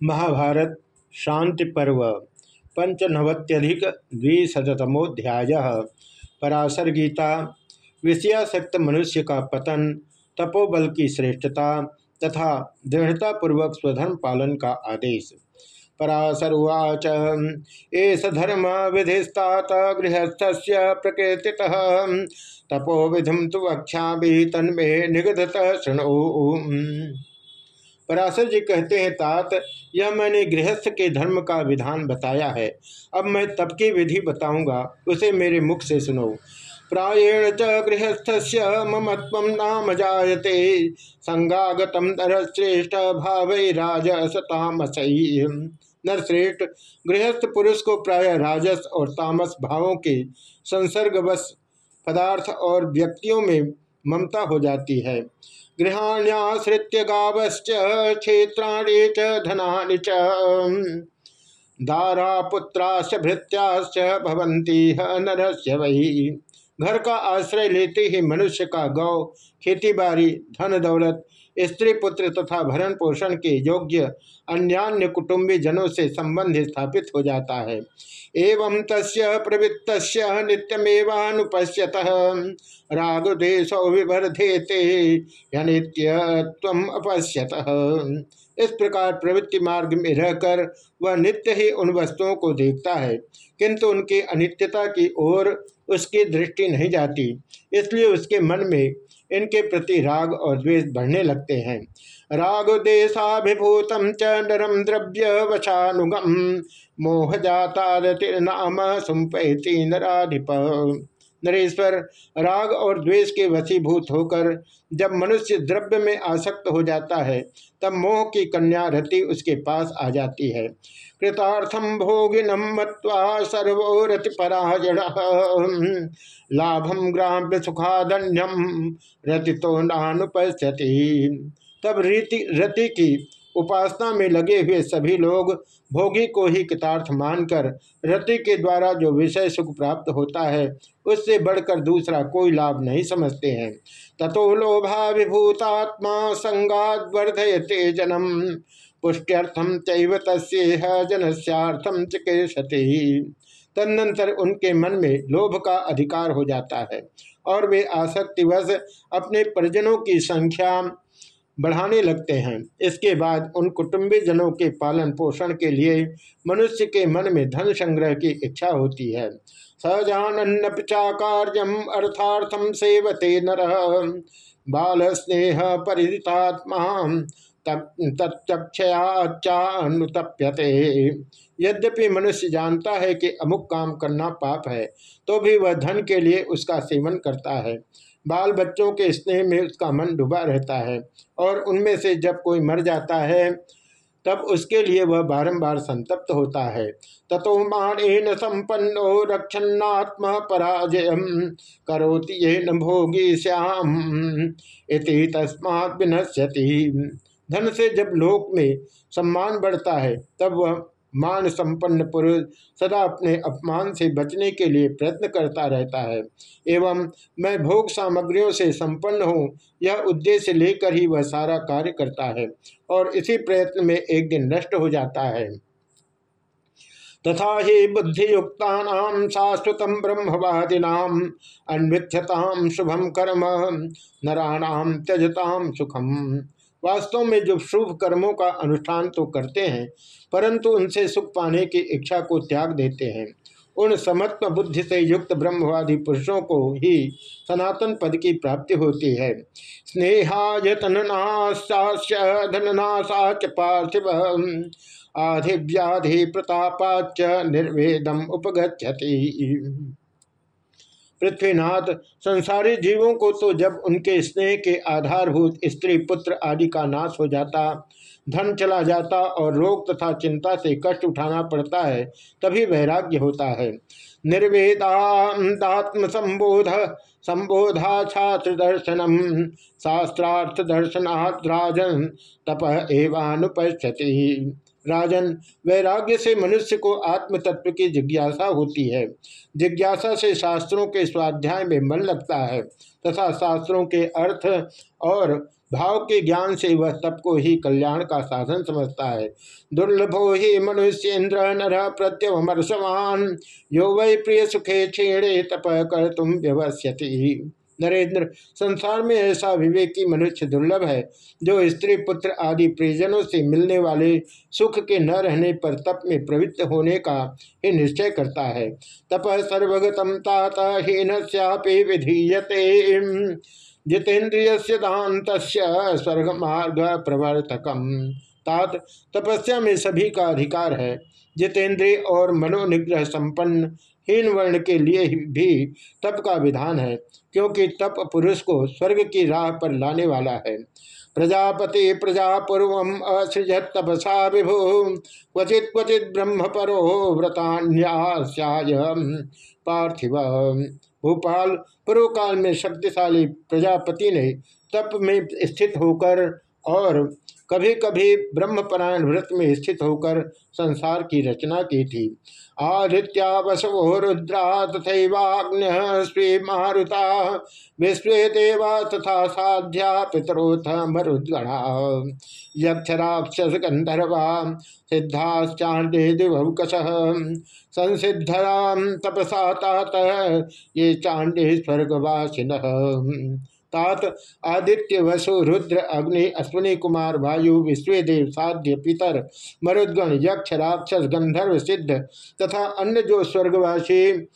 महाभारत, शांति पर्व, पंचनवत्यधिक द्विशतमोध्याय पराशर गीता, विषयासक्त मनुष्य का पतन, तपोबल की श्रेष्ठता तथा दृढ़तापूर्वक स्वधर्म पालन का आदेश। पराशर उवाच एस धर्म विधिस्तात गृहस्थ प्रकृति तपो विधम तो वक्षा भी तन्मे निगत शृणु। पराशर जी कहते हैं, तात, यह मैंने गृहस्थ के धर्म का विधान बताया है। अब मैं तब की विधि बताऊँगा, उसे मेरे मुख से सुनो। प्राएण च गृहस्थ ममत्व नाम जायते, संगागत नरश्रेष्ठ भाव राजसतामसई नरश्रेष्ठ गृहस्थ पुरुष को प्राय राजस और तामस भावों के संसर्गवश पदार्थ और व्यक्तियों में ममता हो जाती है। गृहाण्याश्रित्य गावश्च, क्षेत्राणी च धनानि च। दारा पुत्राश्च भृत्याश्च भवंती नरस्य वही घर का आश्रय लेते ही मनुष्य का गौ खेती बाड़ी धन दौलत, स्त्री पुत्र तथा भरण पोषण के योग्य अन्यान्य कुटुंबी जनों से संबंध स्थापित हो जाता है। एवं तस् प्रवृत्त नित्यमेवानुपश्यत राग देशो विवर्धेते अपश्यत इस प्रकार प्रवृत्ति मार्ग में रहकर वह नित्य ही उन वस्तुओं को देखता है, किंतु उनकी अनित्यता की ओर उसकी दृष्टि नहीं जाती, इसलिए उसके मन में इनके प्रति राग और द्वेष बढ़ने लगते हैं। राग देशाभिभूतम च नरम द्रव्य वशानुगम मोह जाता नाम सुम्पैती नराधिप। नरेश्वर, राग और द्वेष के वशीभूत होकर जब मनुष्य द्रव्य में आसक्त हो जाता है, तब मोह की कन्या रति उसके पास आ जाती है। कृतार्थम भोगिनम मत्वा सर्वो रति पराजण लाभम ग्राम्य सुखादन्यम रति तो नानुपस्थिति तब रीति, रति की उपासना में लगे हुए सभी लोग भोगी को ही कृतार्थ मानकर रति के द्वारा जो विषय सुख प्राप्त होता है, उससे बढ़कर दूसरा कोई लाभ नहीं समझते हैं। ततो लोभा विभूतात्मा संगात वर्धयते जनम। पुष्ट्यर्थम चैव तस्ेह जनस्यार्थम चिकेशति तदनंतर उनके मन में लोभ का अधिकार हो जाता है और वे आसक्तिवश अपने परिजनों की संख्या बढ़ाने लगते हैं। इसके बाद उन कुटुंबी जनों के पालन पोषण के लिए मनुष्य के मन में धन संग्रह की इच्छा होती है। सजानन्नपिचा कार्यम अर्थार्थम सेवते नर। बाल स्नेह परितात्मा तत्क्षयाचानुतप्यते यद्यपि मनुष्य जानता है कि अमुक काम करना पाप है तो भी वह धन के लिए उसका सेवन करता है। बाल बच्चों के स्नेह में उसका मन डूबा रहता है और उनमें से जब कोई मर जाता है, तब उसके लिए वह बारंबार संतप्त होता है। ततो मानेन संपन्नो रक्षन्नात्म पराजय करोति ये न भोगी श्याम, इति तस्मात् विनश्यति। धन से जब लोक में सम्मान बढ़ता है, तब वह मान संपन्न पुरुष सदा अपने अपमान से बचने के लिए प्रयत्न करता रहता है। एवं मैं भोग सामग्रियों से संपन्न हूँ, यह उद्देश्य लेकर ही वह सारा कार्य करता है और इसी प्रयत्न में एक दिन नष्ट हो जाता है। तथा ही बुद्धियुक्ता शाश्वत ब्रह्मवादीना अन्विक्षता शुभम कर्म नराणाम त्यजताम सुखम। वास्तव में जो शुभ कर्मों का अनुष्ठान तो करते हैं, परंतु उनसे सुख पाने की इच्छा को त्याग देते हैं। उन समत्व बुद्धि से युक्त ब्रह्मवादी पुरुषों को ही सनातन पद की प्राप्ति होती है। स्नेहायतनाशाच पार्थिव आधिव्याधि प्रतापाच निर्वेदम उपगछति पृथ्वीनाथ, संसारी जीवों को तो जब उनके स्नेह के आधारभूत स्त्री पुत्र आदि का नाश हो जाता, धन चला जाता और रोग तथा चिंता से कष्ट उठाना पड़ता है, तभी वैराग्य होता है। निर्वेदात्म संबोध संबोधा छात्र दर्शनम शास्त्रार्थ दर्शनाद्राजन तप एवानुपस्थिति राजन वैराग्य से मनुष्य को आत्म तत्व की जिज्ञासा होती है। जिज्ञासा से शास्त्रों के स्वाध्याय में मन लगता है तथा शास्त्रों के अर्थ और भाव के ज्ञान से वह तप को ही कल्याण का साधन समझता है। दुर्लभो ही मनुष्येन्द्र नर प्रत्यवमर्षवान। यो वै प्रिय सुखे छेड़े तप कर तुम व्यवस्यति। नरेंद्र, संसार में ऐसा विवेकी मनुष्य दुर्लभ है, जो स्त्री, पुत्र आदि प्रियजनों से मिलने वाले सुख के न रहने पर तप में प्रवृत्त होने का ही निश्चय करता है। तप सर्वगतम तात हीन विधीयते। जितेन्द्रिय दात स्वर्ग मार्ग प्रवर्तकम। तात, तपस्या में सभी का अधिकार है। जितेंद्रिय और मनोनिग्रह संपन्न हीन वर्ण के लिए भी तप का विधान है, क्योंकि तप पुरुष को स्वर्ग की राह पर लाने वाला है। प्रजापति प्रजा पूर्व असृजत तपसा विभु। क्वचित क्वचित ब्रह्म परो व्रतान्याय पार्थिव। भोपाल पूर्व में शक्तिशाली प्रजापति ने तप में स्थित होकर और कभी कभी ब्रह्मपरायण व्रत में स्थित होकर संसार की रचना की थी। आदित्या वसवो रुद्रा तथैवाग्न स्वी मारुता विश्व देवा तथा साध्या पितरोथ मरुद्गणा यक्षराक्षस गंधर्वा सिद्धाश्चाण्डे दिवकश संसिद्धरा तपसा तात ये चांडे स्वर्गवासिन। तात आदित्य वसु रुद्र अग्नि अश्विनी कुमार वायु विश्वदेव साध्य पितर मरुद्गण यक्ष राक्षस गंधर्व सिद्ध तथा अन्य जो स्वर्गवासी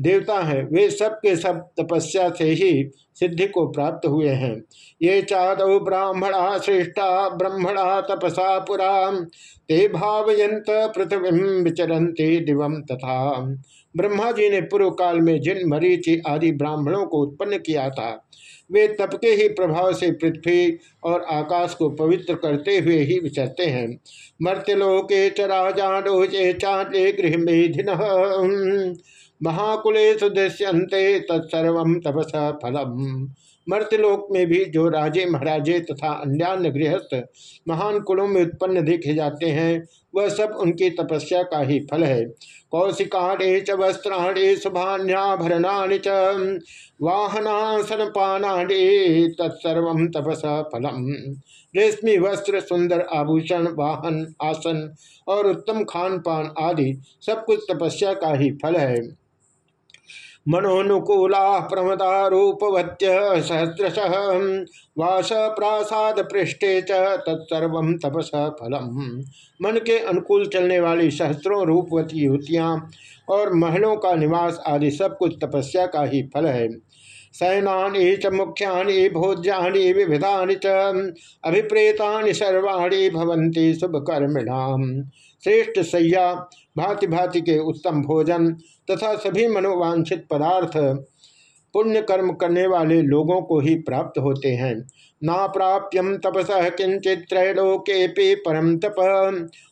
देवता हैं, वे सब के सब तपस्या से ही सिद्धि को प्राप्त हुए हैं। ये चादौ ब्राह्मणा श्रेष्ठा, ब्रह्मणा तपसा पुरा। ते भावयंत पृथ्वी विचरंते दिवम तथा। ब्रह्मा जी ने पूर्व काल में जिन मरीचि आदि ब्राह्मणों को उत्पन्न किया था वे तप के ही प्रभाव से पृथ्वी और आकाश को पवित्र करते हुए ही विचरते हैं। मर्त्यलोके चराजाडोजे चाटे गृह मेधिन महाकुले सुदृश्यंते तत्सर्व तपस फलम मर्त्यलोक में भी जो राजे महाराजे तथा अन्यान्य गृहस्थ महान कुलों में उत्पन्न देखे जाते हैं, वह सब उनकी तपस्या का ही फल है। कौशिकाणे च, वस्त्राणे शुभान्याभरणानि च वाहनासन पानाणे तत्सर्व तपस फलम। रेशमी वस्त्र, सुंदर आभूषण, वाहन, आसन और उत्तम खान पान आदि सब कुछ तपस्या का ही फल है। मनोनुकूला प्रमदा रूपवत्य सहस्रश वास प्रासाद पृष्ठे तत्सर्व तपस फलम। मन के अनुकूल चलने वाली सहस्रों, रूपवती युतियाँ और महलों का निवास आदि सब कुछ तपस्या का ही फल है। सैनानि च, मुख्यानि, भोज्यानि, विविधानि च, अभिप्रेतानि सर्वाणि भवन्ति शुभकर्मिणाम। श्रेष्ठ सैया भांति भांति के उत्तम भोजन तथा सभी मनोवांछित पदार्थ पुण्य कर्म करने वाले लोगों को ही प्राप्त होते हैं। ना प्राप्यम तपस किंचित त्रैलोके परम तप।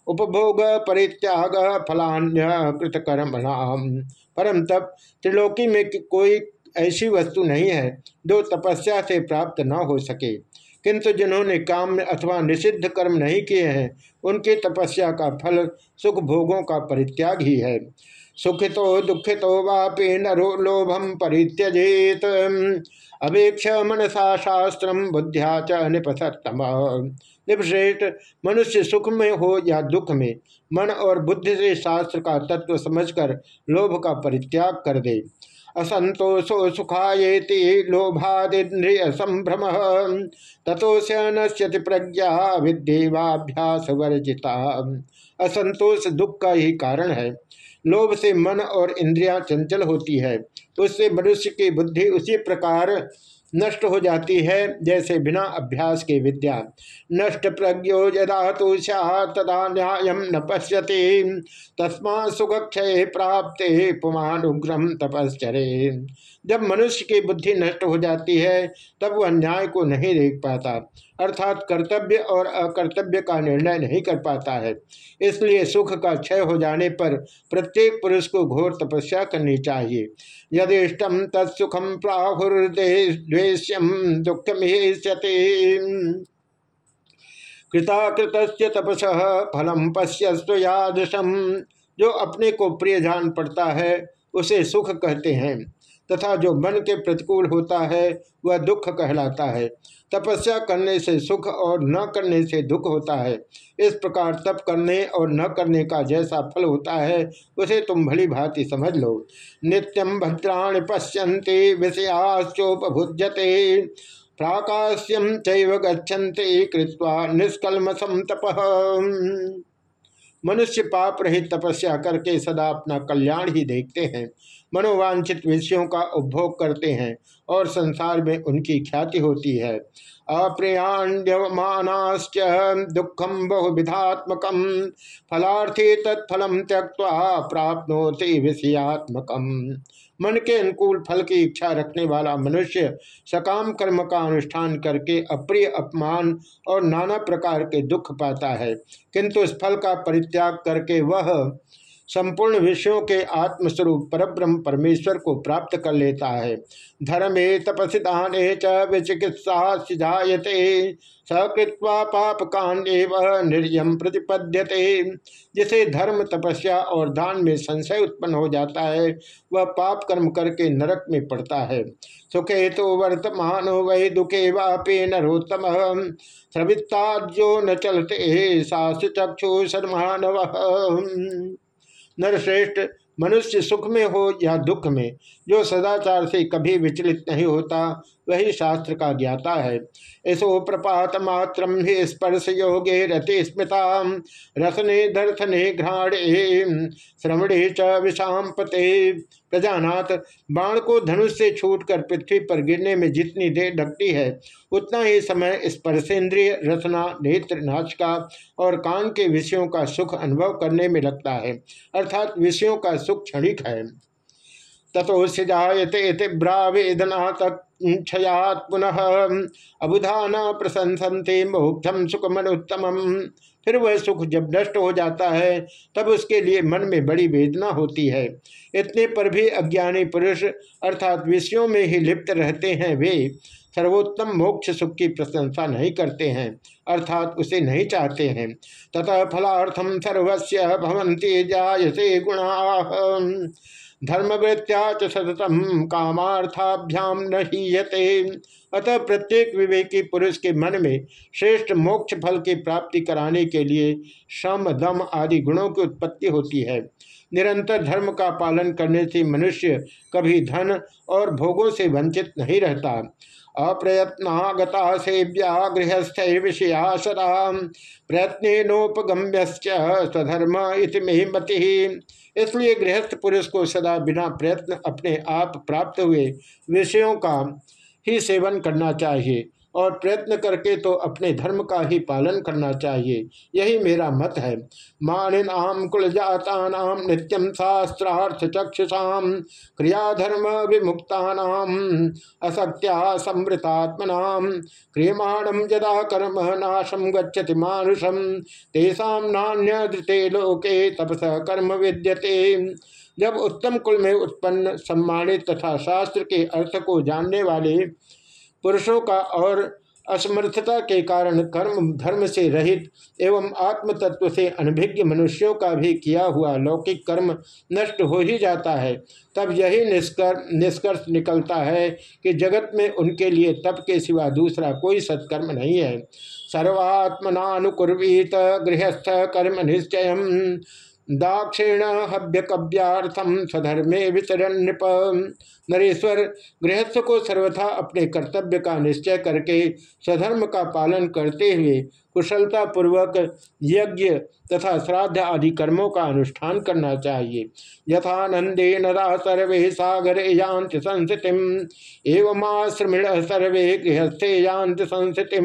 उपभोग परित्याग फलान्य कृतकर्मणाम। परम तप, त्रिलोकी में कोई ऐसी वस्तु नहीं है जो तपस्या से प्राप्त न हो सके। किंतु जिन्होंने काम अथवा निषिद्ध कर्म नहीं किए हैं, उनकी तपस्या का फल सुख भोगों का परित्याग ही है। सुखितो दुखितो वापि नरो लोभम परित्यजेत। अभेक्ष मनसा शास्त्र बुद्धिया च निपसतम निपश्रेष्ठ मनुष्य सुख में हो या दुख में मन और बुद्धि से शास्त्र का तत्व समझकर लोभ का परित्याग कर दे। असंतोषो सुखाएति लोभादिंद्रिय संभ्रम तथोश नश्यति प्रज्ञा विद्येवाभ्यास वर्जिता असंतोष दुख का ही कारण है। लोभ से मन और इंद्रियाँ चंचल होती है उससे मनुष्य की बुद्धि उसी प्रकार नष्ट हो जाती है, जैसे बिना अभ्यास के विद्या। नष्ट प्रज्ञो यदा तो तदा न्याय न पश्यति। तस्मा सुखक्षय प्राप्त पुमानुग्रम तपश्चरे। जब मनुष्य की बुद्धि नष्ट हो जाती है, तब वह न्याय को नहीं देख पाता, अर्थात कर्तव्य और अकर्तव्य का निर्णय नहीं कर पाता है। इसलिए सुख का क्षय हो जाने पर प्रत्येक पुरुष को घोर तपस्या करनी चाहिए। यदिष्टम तत्सुखम प्राहुर्देश्यम दुखम कृताकृत तपस फलम पश्यस्वयादृशम जो अपने को प्रिय जान पड़ता है, उसे सुख कहते हैं। तथा जो मन के प्रतिकूल होता है, वह दुख कहलाता है। तपस्या करने से सुख और न करने से दुख होता है। इस प्रकार तप करने और न करने का जैसा फल होता है, उसे तुम भली भांति समझ लो। नित्यम भद्राण पश्यंते विषयाश्चोपभुजते प्राकाश्यम चैव गच्छन्ते, कृत्वा निष्कलमसम तप। मनुष्य पाप रहित तपस्या करके सदा अपना कल्याण ही देखते हैं। मनोवांछित विषयों का उपभोग करते हैं और संसार में उनकी ख्याति होती है। अप्रियाण्यमानाश्च दुखम बहुविधात्मक, फलार्थी तत्फलम त्यक्वा प्राप्नोति विषयात्मक। मन के अनुकूल फल की इच्छा रखने वाला मनुष्य सकाम कर्म का अनुष्ठान करके अप्रिय अपमान और नाना प्रकार के दुख पाता है, किंतु इस फल का परित्याग करके वह संपूर्ण विषयों के आत्मस्वरूप परब्रह्म परमेश्वर को प्राप्त कर लेता है। धर्मे तपसी दाने च विचिकित्सा जायते सकृत्वा पाप कांडे वह निर्यम प्रतिपद्यते। जिसे धर्म, तपस्या और दान में संशय उत्पन्न हो जाता है, वह पाप कर्म करके नरक में पड़ता है। सुखे तो वर्तमान वही दुखे वापे नरोत्तम। स्रवित्ताज्यो न चलते, सास चक्षु शर्मानव नरश्रेष्ठ मनुष्य सुख में हो या दुख में, जो सदाचार से कभी विचलित नहीं होता वही शास्त्र का ज्ञाता है। ऐसो प्रपात मात्र ही स्पर्श योगे रति स्मृता, रसने दर्शने घ्राणे, श्रवणे च विषाम पते। प्रजानाथ, बाण को धनुष से छूटकर पृथ्वी पर गिरने में जितनी देर लगती है, उतना ही समय स्पर्शेंद्रिय रचना नेत्र नाचका और कान के विषयों का सुख अनुभव करने में लगता है। अर्थात विषयों का सुख क्षणिक है। तथो जायते तीव्रा वेदना तक क्षयात पुनः अबुधान प्रशंसनते मोक्षम सुखमनुत्तम। फिर वह सुख जब नष्ट हो जाता है, तब उसके लिए मन में बड़ी वेदना होती है। इतने पर भी अज्ञानी पुरुष अर्थात विषयों में ही लिप्त रहते हैं, वे सर्वोत्तम मोक्ष सुख की प्रशंसा नहीं करते हैं, अर्थात उसे नहीं चाहते हैं। तथा फलार्थम सर्वस्व भवंती जायसे गुणा। धर्मवृत्या च सततम कामार्थाभ्याम न हीयते। अतः प्रत्येक विवेकी पुरुष के मन में श्रेष्ठ मोक्ष फल की प्राप्ति कराने के लिए श्रम दम आदि गुणों की उत्पत्ति होती है। निरंतर धर्म का पालन करने से मनुष्य कभी धन और भोगों से वंचित नहीं रहता। अप्रयत्नागता सेव्या गृहस्थ विषया सदा प्रयत्नोपगम्य स्वधर्म इति मति। इसलिए गृहस्थ पुरुष को सदा बिना प्रयत्न अपने आप प्राप्त हुए विषयों का ही सेवन करना चाहिए और प्रयत्न करके तो अपने धर्म का ही पालन करना चाहिए। यही मेरा मत है। मानिनाम कुल जाता नित्यम शास्त्रार्थ चक्षुषाम क्रियाधर्म विमुक्ता असत्या समृतात्मना क्रियमाणम जदा कर्म नाशम गच्छति मानुषम तेषा नान्यते लोके तपस कर्म विद्यते। जब उत्तम कुल में उत्पन्न सम्मानित तथा शास्त्र के अर्थ को जानने वाले पुरुषों का और असमर्थता के कारण कर्म, धर्म से रहित एवं आत्म तत्व से अनभिज्ञ मनुष्यों का भी किया हुआ लौकिक कर्म नष्ट हो ही जाता है, तब यही निष्कर, निष्कर्ष निकलता है कि जगत में उनके लिए तप के सिवा दूसरा कोई सत्कर्म नहीं है। सर्वात्मनानुकुर्वीत गृहस्थ कर्म निश्चय दाक्षिण हव्य कव्यार्थम स्वधर्मे विचरण नृप नरेश्वर गृहस्थ को सर्वथा अपने कर्तव्य का निश्चय करके स्वधर्म का पालन करते हुए कुशलता पूर्वक यज्ञ तथा श्राद्ध आदि कर्मों का अनुष्ठान करना चाहिए। यथानंदे नरा सर्वे सागरे यांत संस्थिति एवं आश्रमिण सर्वे गृहस्थे यांत संस्थिति।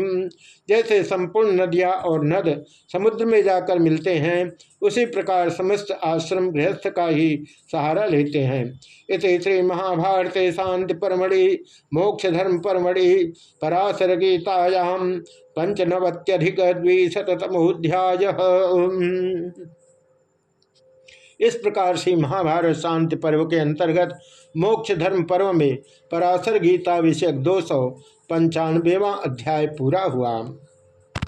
जैसे संपूर्ण नदियाँ और नद समुद्र में जाकर मिलते हैं, उसी प्रकार समस्त आश्रम गृहस्थ का ही सहारा लेते हैं। इस श्री महाभारत शांति परमणि मोक्ष धर्म परमणि पराशर गीतायाम पंचनवत्यधिक द्विशतमोध्याय इस प्रकार से महाभारत शांति पर्व के अंतर्गत मोक्ष धर्म पर्व में पराशर गीता विषयक दो सौ पंचानवेवा अध्याय पूरा हुआ।